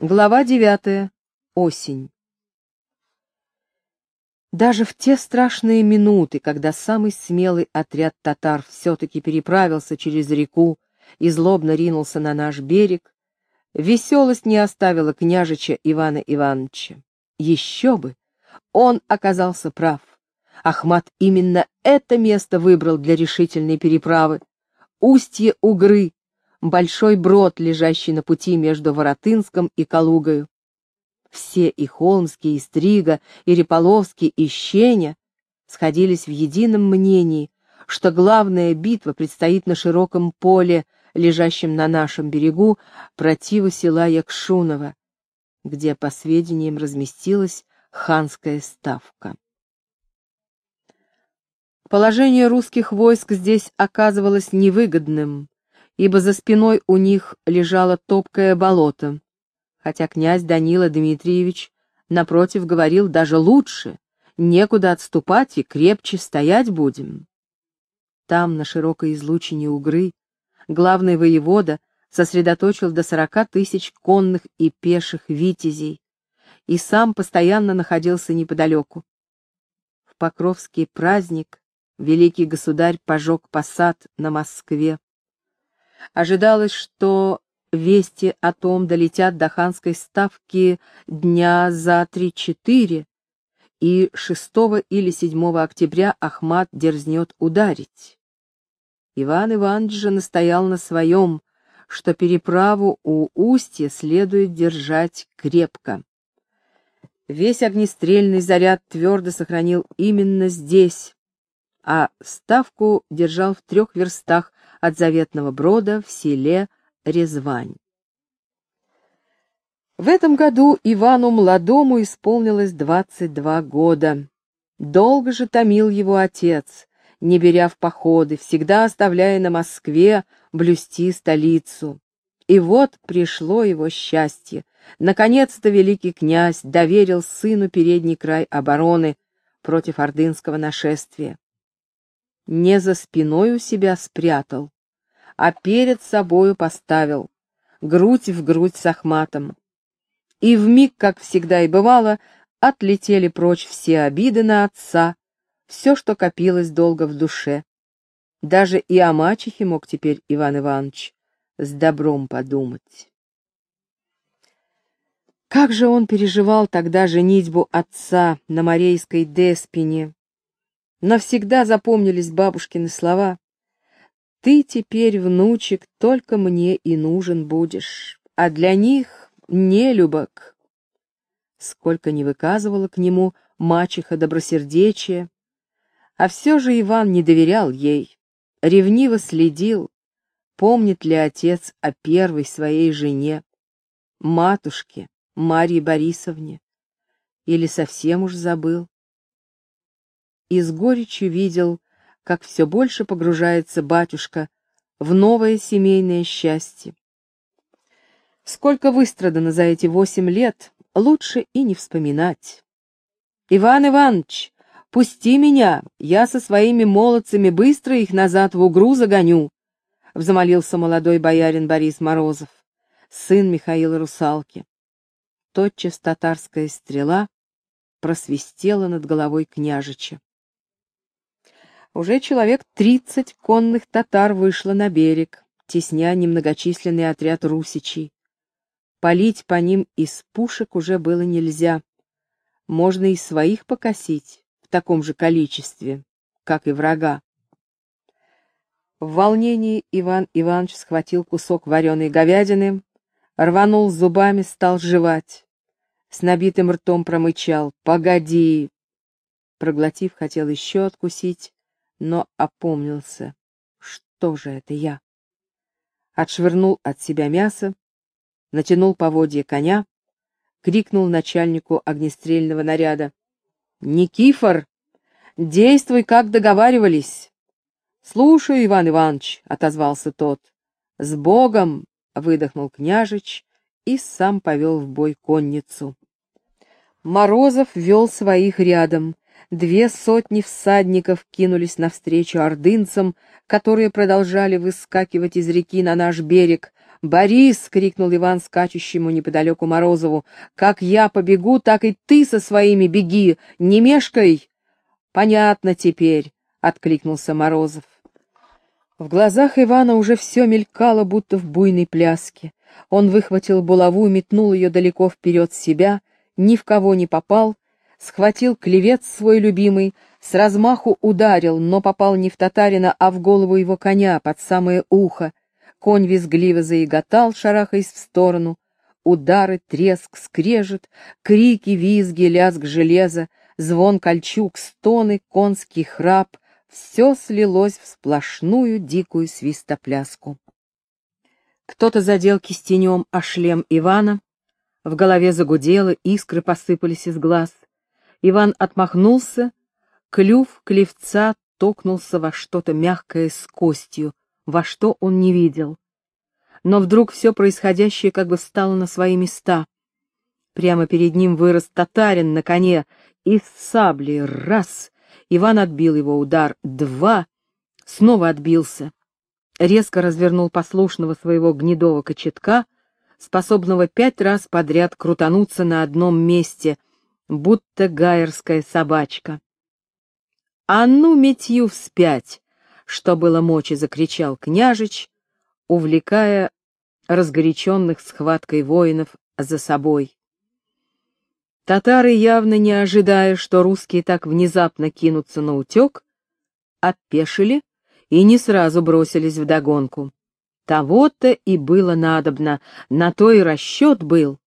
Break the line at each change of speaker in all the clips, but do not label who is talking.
Глава девятая. Осень. Даже в те страшные минуты, когда самый смелый отряд татар все-таки переправился через реку и злобно ринулся на наш берег, веселость не оставила княжича Ивана Ивановича. Еще бы! Он оказался прав. Ахмат именно это место выбрал для решительной переправы. Устье Угры, большой брод, лежащий на пути между Воротынском и Калугою. Все и Холмские, и Стрига, и Реполовский, и Щеня сходились в едином мнении, что главная битва предстоит на широком поле, лежащем на нашем берегу, противу села Якшунова, где, по сведениям, разместилась ханская ставка. Положение русских войск здесь оказывалось невыгодным, ибо за спиной у них лежало топкое болото, хотя князь Данила Дмитриевич, напротив, говорил даже лучше, некуда отступать и крепче стоять будем. Там, на широкой излучине Угры, главный воевода сосредоточил до сорока тысяч конных и пеших витязей, и сам постоянно находился неподалеку. В Покровский праздник великий государь пожег посад на Москве. Ожидалось, что вести о том долетят до ханской ставки дня за три-четыре, и 6 или 7 октября Ахмат дерзнет ударить. Иван Иванович же настоял на своем, что переправу у устья следует держать крепко. Весь огнестрельный заряд твердо сохранил именно здесь, а ставку держал в трех верстах от заветного брода в селе Резвань. В этом году Ивану Молодому исполнилось 22 года. Долго же томил его отец, не беря в походы, всегда оставляя на Москве блюсти столицу. И вот пришло его счастье. Наконец-то великий князь доверил сыну передний край обороны против ордынского нашествия. Не за спиной у себя спрятал, а перед собою поставил, грудь в грудь с Ахматом. И вмиг, как всегда и бывало, отлетели прочь все обиды на отца, все, что копилось долго в душе. Даже и о мачехе мог теперь Иван Иванович с добром подумать. Как же он переживал тогда женитьбу отца на Морейской Деспине. Навсегда запомнились бабушкины слова ты теперь, внучек, только мне и нужен будешь, а для них не любок. Сколько не выказывала к нему мачеха добросердечия, а все же Иван не доверял ей, ревниво следил, помнит ли отец о первой своей жене, матушке Марье Борисовне, или совсем уж забыл. И с горечью видел, как все больше погружается батюшка в новое семейное счастье. Сколько выстрадано за эти восемь лет, лучше и не вспоминать. «Иван Иванович, пусти меня, я со своими молодцами быстро их назад в угру загоню», — взмолился молодой боярин Борис Морозов, сын Михаила Русалки. Тотчас татарская стрела просвистела над головой княжича. Уже человек тридцать конных татар вышло на берег, тесня немногочисленный отряд русичей. Полить по ним из пушек уже было нельзя. Можно и своих покосить в таком же количестве, как и врага. В волнении Иван Иванович схватил кусок вареной говядины, рванул зубами, стал жевать. С набитым ртом промычал «Погоди!» Проглотив, хотел еще откусить, но опомнился. Что же это я? Отшвырнул от себя мясо, натянул поводья коня, крикнул начальнику огнестрельного наряда. «Никифор, действуй, как договаривались!» «Слушаю, Иван Иванович», — отозвался тот. «С Богом!» — выдохнул княжич и сам повел в бой конницу. Морозов вел своих рядом, Две сотни всадников кинулись навстречу ордынцам, которые продолжали выскакивать из реки на наш берег, «Борис!» — крикнул Иван скачущему неподалеку Морозову. «Как я побегу, так и ты со своими беги! Не мешкай!» «Понятно теперь!» — откликнулся Морозов. В глазах Ивана уже все мелькало, будто в буйной пляске. Он выхватил булаву, метнул ее далеко вперед себя, ни в кого не попал, схватил клевец свой любимый, с размаху ударил, но попал не в татарина, а в голову его коня, под самое ухо. Конь визгливо заиготал, шарахаясь в сторону. Удары, треск, скрежет, крики, визги, лязг железа, звон кольчуг, стоны, конский храп — все слилось в сплошную дикую свистопляску. Кто-то задел кистенем о шлем Ивана, в голове загудело, искры посыпались из глаз. Иван отмахнулся, клюв клевца токнулся во что-то мягкое с костью, во что он не видел. Но вдруг все происходящее как бы встало на свои места. Прямо перед ним вырос татарин на коне, и с сабли раз. Иван отбил его удар, два, снова отбился. Резко развернул послушного своего гнедого кочетка, способного пять раз подряд крутануться на одном месте, будто гайерская собачка. «А ну, метью вспять!» что было мочи, закричал княжич, увлекая разгоряченных схваткой воинов за собой. Татары, явно не ожидая, что русские так внезапно кинутся на утек, опешили и не сразу бросились в догонку. Того-то и было надобно, на то и расчет был.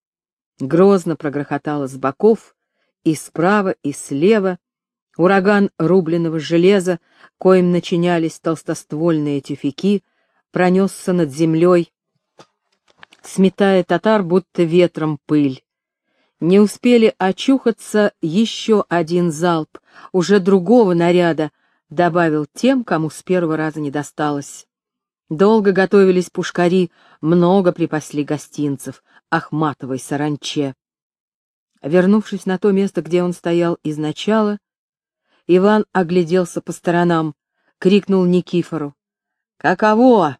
Грозно прогрохотало с боков, и справа, и слева, ураган рубленного железа коим начинялись толстоствольные тюфяки, пронесся над землей, сметая татар, будто ветром пыль. Не успели очухаться еще один залп, уже другого наряда, добавил тем, кому с первого раза не досталось. Долго готовились пушкари, много припасли гостинцев, Ахматовой саранче. Вернувшись на то место, где он стоял изначала, Иван огляделся по сторонам, крикнул Никифору. «Каково?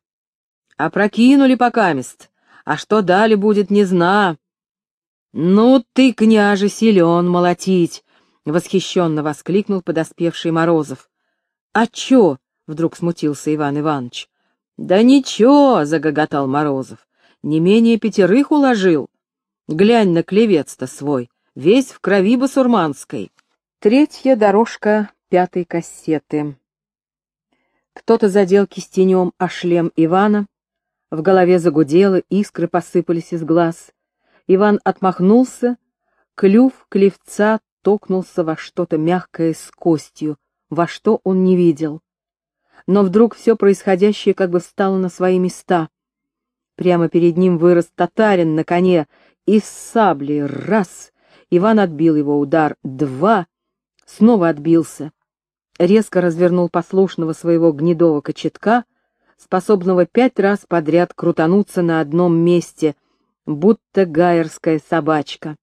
Опрокинули покамест, а что дали будет, не зна». «Ну ты, княже, силен молотить!» — восхищенно воскликнул подоспевший Морозов. «А чё?» — вдруг смутился Иван Иванович. «Да ничего!» — загоготал Морозов. «Не менее пятерых уложил. Глянь на клевец-то свой, весь в крови басурманской». Третья дорожка пятой кассеты. Кто-то задел кистенем о шлем Ивана, в голове загудело, искры посыпались из глаз. Иван отмахнулся, клюв клевца токнулся во что-то мягкое с костью, во что он не видел. Но вдруг все происходящее как бы встало на свои места. Прямо перед ним вырос татарин на коне, и с сабли раз. Иван отбил его удар два — снова отбился, резко развернул послушного своего гнедого кочетка, способного пять раз подряд крутануться на одном месте, будто гайерская собачка.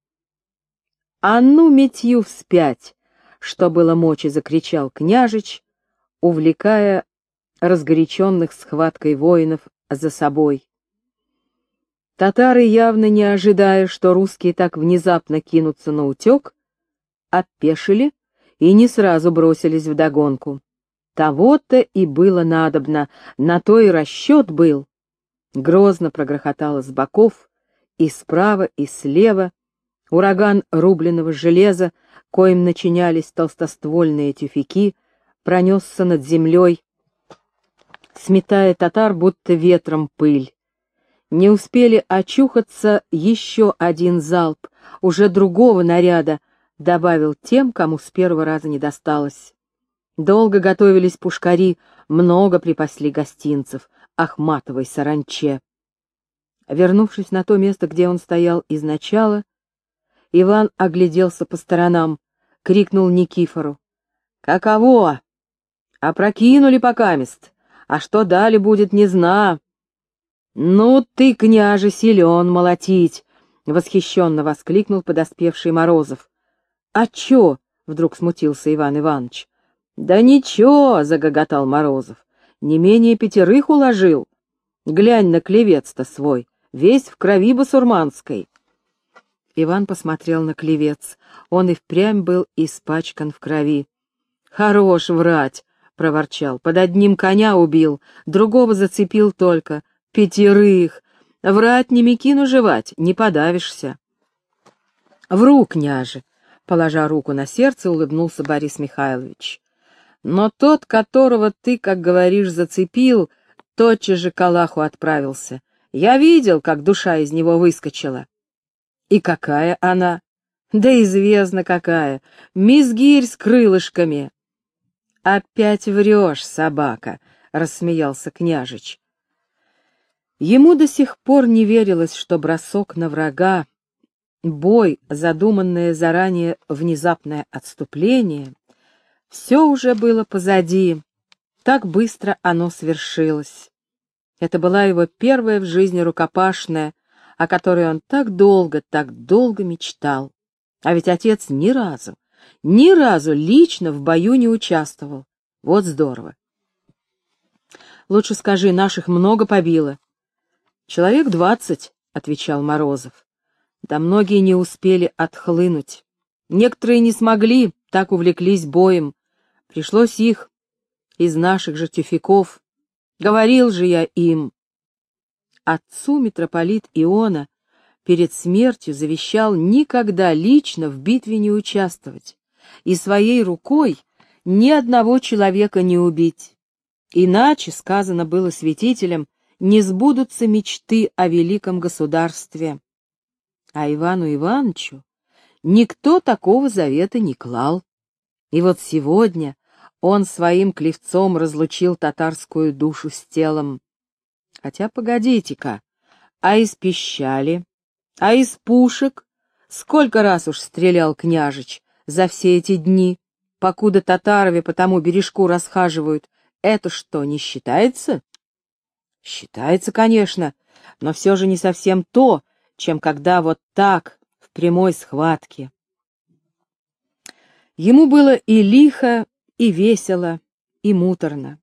«А ну, метью вспять!» — что было мочи, закричал княжич, увлекая разгоряченных схваткой воинов за собой. Татары, явно не ожидая, что русские так внезапно кинутся на утек, опешили и не сразу бросились в догонку. Того-то и было надобно, на то и расчет был. Грозно прогрохотало с боков, и справа, и слева, ураган рубленного железа, коим начинялись толстоствольные тюфяки, пронесся над землей, сметая татар, будто ветром пыль. Не успели очухаться еще один залп, уже другого наряда, добавил тем, кому с первого раза не досталось. Долго готовились пушкари, много припасли гостинцев, Ахматовой саранче. Вернувшись на то место, где он стоял изначала, Иван огляделся по сторонам, крикнул Никифору. «Каково? Опрокинули покамест, а что дали будет, не зна». «Ну ты, княже, силен молотить!» — восхищенно воскликнул подоспевший Морозов. «А чё?» — вдруг смутился Иван Иванович. «Да ничего!» — загоготал Морозов. «Не менее пятерых уложил. Глянь на клевец-то свой, весь в крови басурманской. Иван посмотрел на клевец. Он и впрямь был испачкан в крови. «Хорош врать!» — проворчал. «Под одним коня убил, другого зацепил только. Пятерых! Врать не мекину жевать, не подавишься!» «Вру, княже!» — положа руку на сердце, улыбнулся Борис Михайлович. «Но тот, которого ты, как говоришь, зацепил, тотчас же к Аллаху отправился. Я видел, как душа из него выскочила». «И какая она?» «Да известно какая! Мизгирь с крылышками!» «Опять врешь, собака!» — рассмеялся княжич. Ему до сих пор не верилось, что бросок на врага, бой, задуманное заранее внезапное отступление, все уже было позади, так быстро оно свершилось. Это была его первая в жизни рукопашная, о которой он так долго, так долго мечтал. А ведь отец ни разу, ни разу лично в бою не участвовал. Вот здорово. Лучше скажи, наших много побило. Человек двадцать, — отвечал Морозов. Да многие не успели отхлынуть. Некоторые не смогли, так увлеклись боем. Пришлось их из наших же тюфяков. Говорил же я им. Отцу митрополит Иона перед смертью завещал никогда лично в битве не участвовать и своей рукой ни одного человека не убить. Иначе, сказано было святителем, не сбудутся мечты о великом государстве. А Ивану Ивановичу никто такого завета не клал. И вот сегодня он своим клевцом разлучил татарскую душу с телом. Хотя погодите-ка, а из пищали, а из пушек сколько раз уж стрелял княжич, за все эти дни, покуда татарове по тому бережку расхаживают, это что, не считается? Считается, конечно, но все же не совсем то, чем когда вот так, в прямой схватке. Ему было и лихо, и весело, и муторно.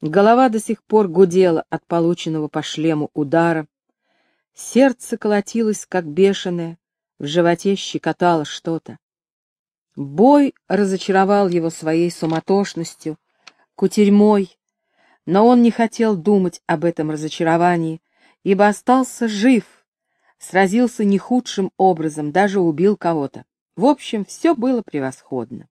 Голова до сих пор гудела от полученного по шлему удара, сердце колотилось, как бешеное, в животе щекотало что-то. Бой разочаровал его своей суматошностью, кутерьмой, но он не хотел думать об этом разочаровании, ибо остался жив, сразился не худшим образом, даже убил кого-то. В общем, все было превосходно.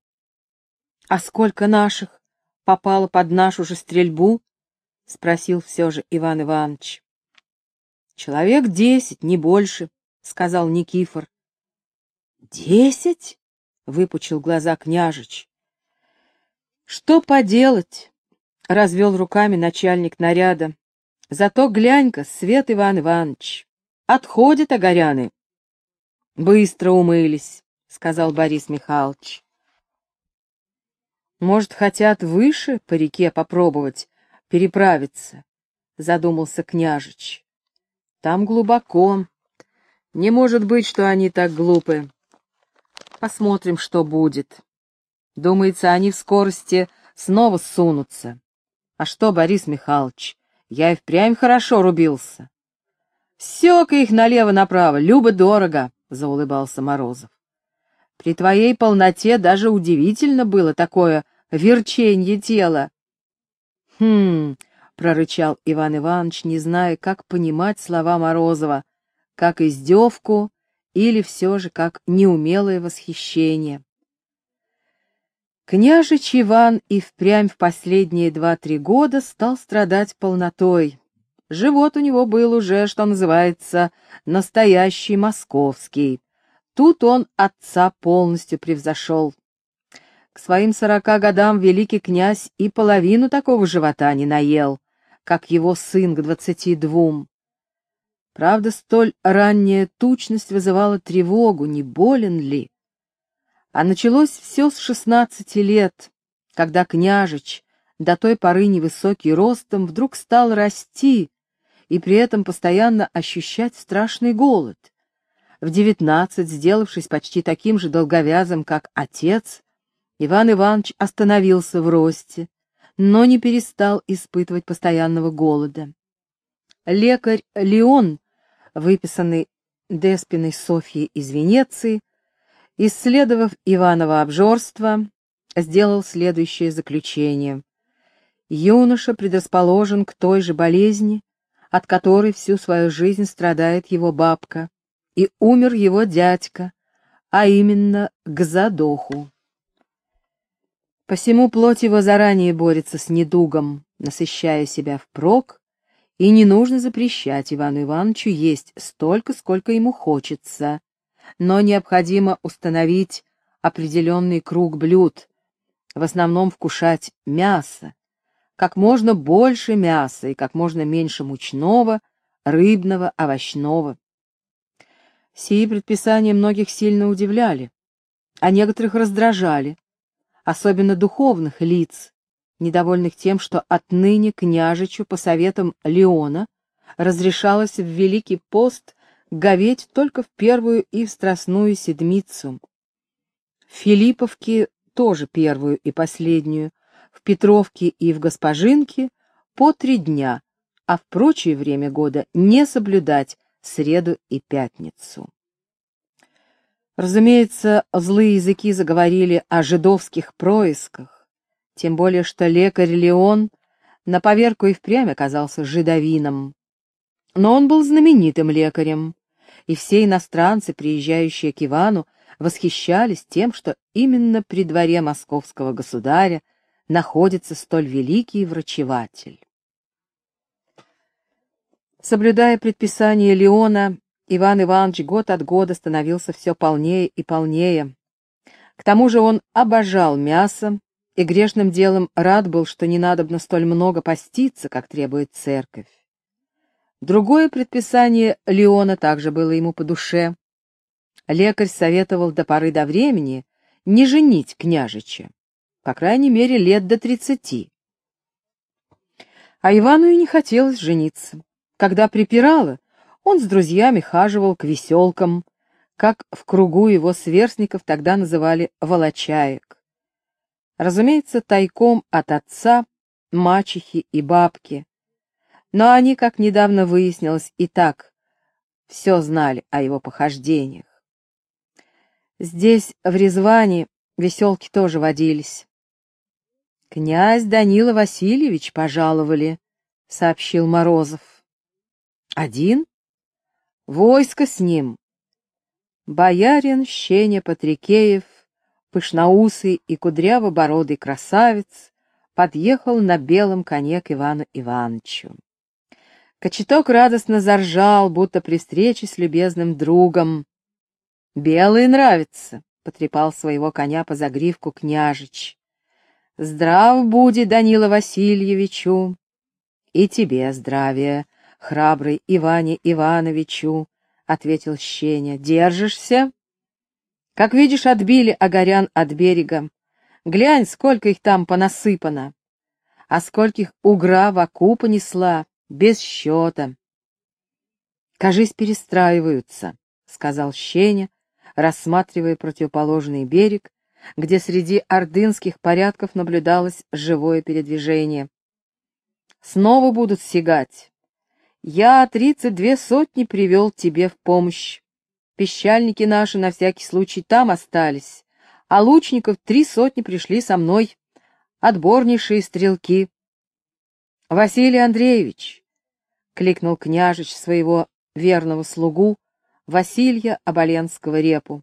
«А сколько наших попало под нашу же стрельбу?» — спросил все же Иван Иванович. «Человек десять, не больше», — сказал Никифор. «Десять?» — выпучил глаза княжич. «Что поделать?» — развел руками начальник наряда. «Зато глянь-ка, Свет Иван Иванович, отходят огоряны». «Быстро умылись», — сказал Борис Михайлович. «Может, хотят выше по реке попробовать переправиться?» — задумался княжич. «Там глубоко. Не может быть, что они так глупы. Посмотрим, что будет. Думается, они в скорости снова сунутся. А что, Борис Михайлович, я и впрямь хорошо рубился. Сёка их налево-направо, любо-дорого, — заулыбался Морозов. При твоей полноте даже удивительно было такое верченье тела. Хм, — прорычал Иван Иванович, не зная, как понимать слова Морозова, как издевку или все же как неумелое восхищение. Княжич Иван и впрямь в последние два-три года стал страдать полнотой. Живот у него был уже, что называется, настоящий московский. Тут он отца полностью превзошел. К своим сорока годам великий князь и половину такого живота не наел, как его сын к двадцати двум. Правда, столь ранняя тучность вызывала тревогу, не болен ли. А началось все с шестнадцати лет, когда княжич, до той поры невысокий ростом, вдруг стал расти и при этом постоянно ощущать страшный голод. В девятнадцать, сделавшись почти таким же долговязым, как отец, Иван Иванович остановился в росте, но не перестал испытывать постоянного голода. Лекарь Леон выписанный Деспиной Софьей из Венеции, исследовав Иваново обжорство, сделал следующее заключение. Юноша предрасположен к той же болезни, от которой всю свою жизнь страдает его бабка, и умер его дядька, а именно к задоху. Посему плоть его заранее борется с недугом, насыщая себя впрок, и не нужно запрещать Ивану Ивановичу есть столько, сколько ему хочется, но необходимо установить определенный круг блюд, в основном вкушать мясо, как можно больше мяса и как можно меньше мучного, рыбного, овощного. Сии предписания многих сильно удивляли, а некоторых раздражали, особенно духовных лиц, недовольных тем, что отныне княжичу по советам Леона разрешалось в Великий пост говеть только в первую и в страстную седмицу. В Филипповке тоже первую и последнюю, в Петровке и в Госпожинке по три дня, а в прочее время года не соблюдать среду и пятницу. Разумеется, злые языки заговорили о жидовских происках, тем более что лекарь Леон на поверку и впрямь оказался жидовином. Но он был знаменитым лекарем, и все иностранцы, приезжающие к Ивану, восхищались тем, что именно при дворе московского государя находится столь великий врачеватель. Соблюдая предписание Леона, Иван Иванович год от года становился все полнее и полнее. К тому же он обожал мясо и грешным делом рад был, что не надобно столь много поститься, как требует церковь. Другое предписание Леона также было ему по душе. Лекарь советовал до поры до времени не женить княжича по крайней мере, лет до тридцати. А Ивану и не хотелось жениться. Когда припирало, он с друзьями хаживал к веселкам, как в кругу его сверстников тогда называли волочаек. Разумеется, тайком от отца, мачехи и бабки. Но они, как недавно выяснилось, и так все знали о его похождениях. Здесь, в Резване, веселки тоже водились. «Князь Данила Васильевич пожаловали», — сообщил Морозов. «Один? Войско с ним. Боярин Щеня Патрикеев, пышноусый и кудряво-бородый красавец, подъехал на белом коне к Ивану Ивановичу. Кочеток радостно заржал, будто при встрече с любезным другом. «Белый нравится», — потрепал своего коня по загривку княжич. Здрав буди Данила Васильевичу, и тебе здравия, храбрый Иване Ивановичу, — ответил Щеня. — Держишься? Как видишь, отбили огорян от берега. Глянь, сколько их там понасыпано. А скольких угра в оку понесла, без счета. — Кажись, перестраиваются, — сказал Щеня, рассматривая противоположный берег где среди ордынских порядков наблюдалось живое передвижение. Снова будут сигать. Я тридцать две сотни привел тебе в помощь. Пещальники наши на всякий случай там остались, а лучников три сотни пришли со мной, отборнейшие стрелки. Василий Андреевич, — кликнул княжич своего верного слугу, Василия Оболенского репу.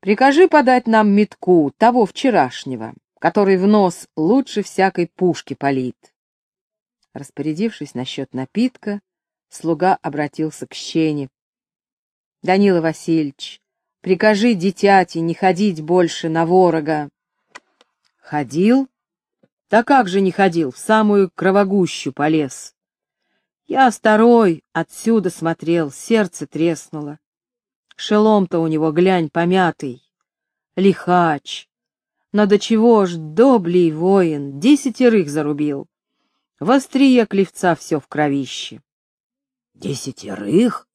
Прикажи подать нам метку того вчерашнего, который в нос лучше всякой пушки палит. Распорядившись насчет напитка, слуга обратился к щене. — Данила Васильевич, прикажи дитяти не ходить больше на ворога. — Ходил? Да как же не ходил, в самую кровогущу полез. Я второй отсюда смотрел, сердце треснуло. Шелом-то у него, глянь, помятый. Лихач. Но до чего ж доблий воин, десятерых зарубил. В острие клевца все в кровище. Десятерых?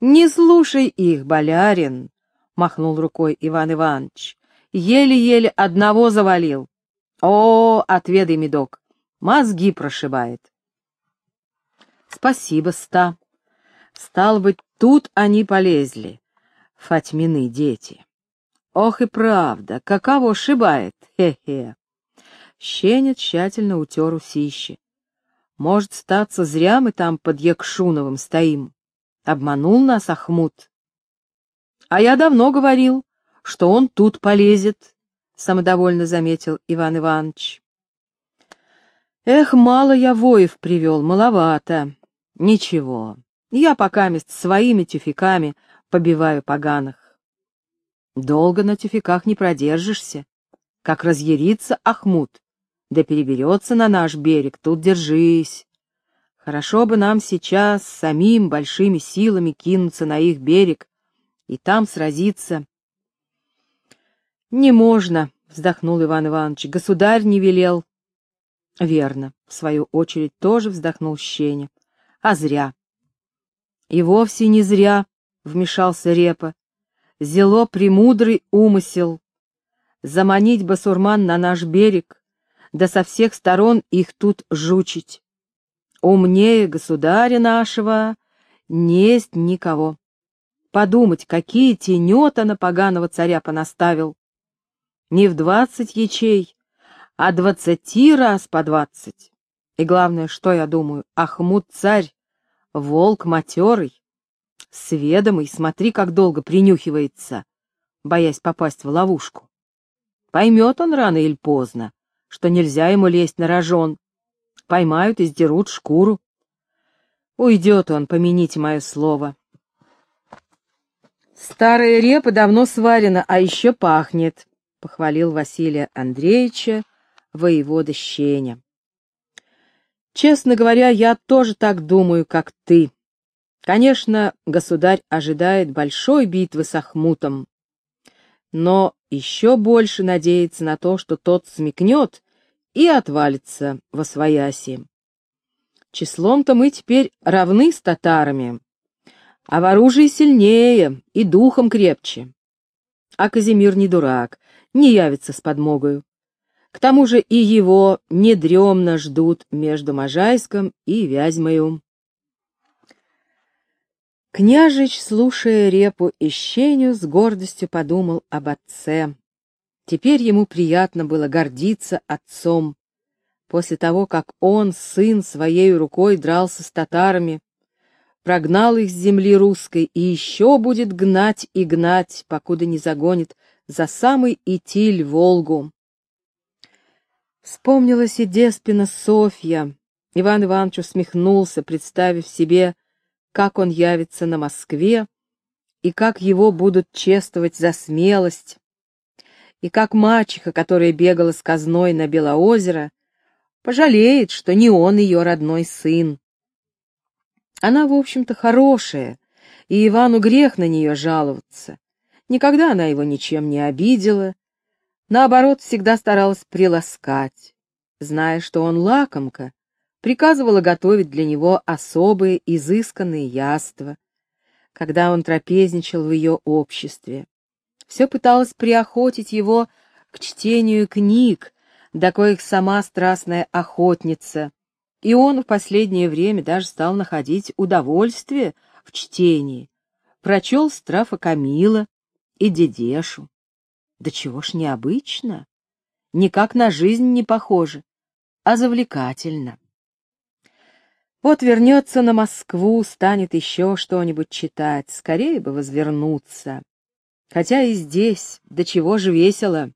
Не слушай их, болярин, махнул рукой Иван Иванович. Еле-еле одного завалил. О, отведай, медок, мозги прошибает. Спасибо, ста. Стал быть, тут они полезли, Фатьмины дети. Ох и правда, каково ошибает, хе-хе. Щеня тщательно утер усищи. Может, статься зря мы там под Якшуновым стоим. Обманул нас Ахмут. А я давно говорил, что он тут полезет, — самодовольно заметил Иван Иванович. Эх, мало я воев привел, маловато. Ничего, я пока мест своими тюфяками побиваю поганых. Долго на тюфяках не продержишься. Как разъярится Ахмут, да переберется на наш берег, тут держись. Хорошо бы нам сейчас самим большими силами кинуться на их берег и там сразиться. Не можно, вздохнул Иван Иванович, государь не велел. Верно, в свою очередь тоже вздохнул Щеня. А зря. И вовсе не зря, вмешался Репа. Зело премудрый умысел. Заманить басурман на наш берег, да со всех сторон их тут жучить. Умнее государя нашего несть никого. Подумать, какие тенета на поганого царя понаставил. Не в двадцать ячей, а двадцати раз по двадцать. И главное, что я думаю, Ахмут-царь, волк матерый, сведомый, смотри, как долго принюхивается, боясь попасть в ловушку. Поймет он рано или поздно, что нельзя ему лезть на рожон. Поймают и сдерут шкуру. Уйдет он, помяните мое слово. Старая репа давно сварена, а еще пахнет, — похвалил Василия Андреевича, воевода Щеня. Честно говоря, я тоже так думаю, как ты. Конечно, государь ожидает большой битвы с Ахмутом, но еще больше надеется на то, что тот смекнет и отвалится во свояси. Числом-то мы теперь равны с татарами, а в оружии сильнее и духом крепче. А Казимир не дурак, не явится с подмогою. К тому же и его недремно ждут между Можайском и Вязьмою. Княжич, слушая репу и щеню, с гордостью подумал об отце. Теперь ему приятно было гордиться отцом. После того, как он, сын, своей рукой дрался с татарами, прогнал их с земли русской и еще будет гнать и гнать, покуда не загонит за самый Итиль Волгу. Вспомнилась и Деспина Софья. Иван Иванович усмехнулся, представив себе, как он явится на Москве, и как его будут чествовать за смелость, и как мачеха, которая бегала с казной на Белоозеро, пожалеет, что не он ее родной сын. Она, в общем-то, хорошая, и Ивану грех на нее жаловаться. Никогда она его ничем не обидела, наоборот, всегда старалась приласкать. Зная, что он лакомка, приказывала готовить для него особые изысканные яства, когда он трапезничал в ее обществе. Все пыталась приохотить его к чтению книг, до коих сама страстная охотница, и он в последнее время даже стал находить удовольствие в чтении. Прочел Страфа Камила и Дедешу. Да чего ж необычно, никак на жизнь не похоже, а завлекательно. Вот вернется на Москву, станет еще что-нибудь читать, скорее бы возвернуться. Хотя и здесь, до чего же весело.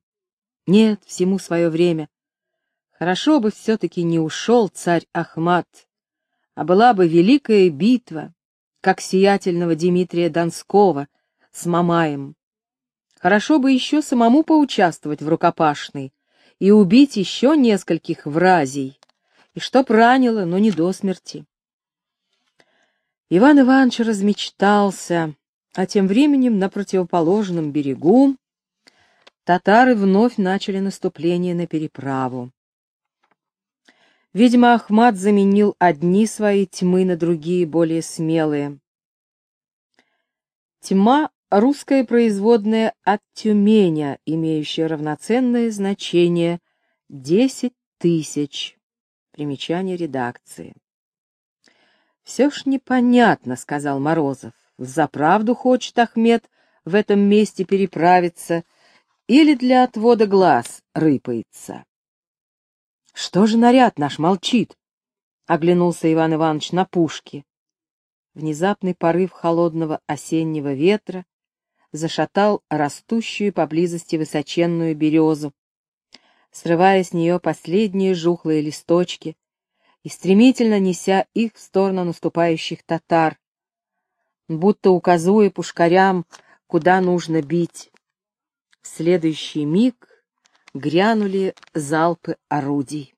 Нет, всему свое время. Хорошо бы все-таки не ушел царь Ахмат, а была бы великая битва, как сиятельного Дмитрия Донского с Мамаем. Хорошо бы еще самому поучаствовать в рукопашной и убить еще нескольких вразей, и чтоб ранило, но не до смерти. Иван Иванович размечтался, а тем временем на противоположном берегу татары вновь начали наступление на переправу. Видимо, Ахмат заменил одни свои тьмы на другие, более смелые. Тьма — русское производное от Тюменя, имеющее равноценное значение десять тысяч. Примечание редакции. Все ж непонятно, — сказал Морозов. Заправду хочет Ахмед в этом месте переправиться или для отвода глаз рыпается. Что же наряд наш молчит? — оглянулся Иван Иванович на пушки. Внезапный порыв холодного осеннего ветра зашатал растущую поблизости высоченную березу, срывая с нее последние жухлые листочки и стремительно неся их в сторону наступающих татар, будто указуя пушкарям, куда нужно бить. В следующий миг грянули залпы орудий.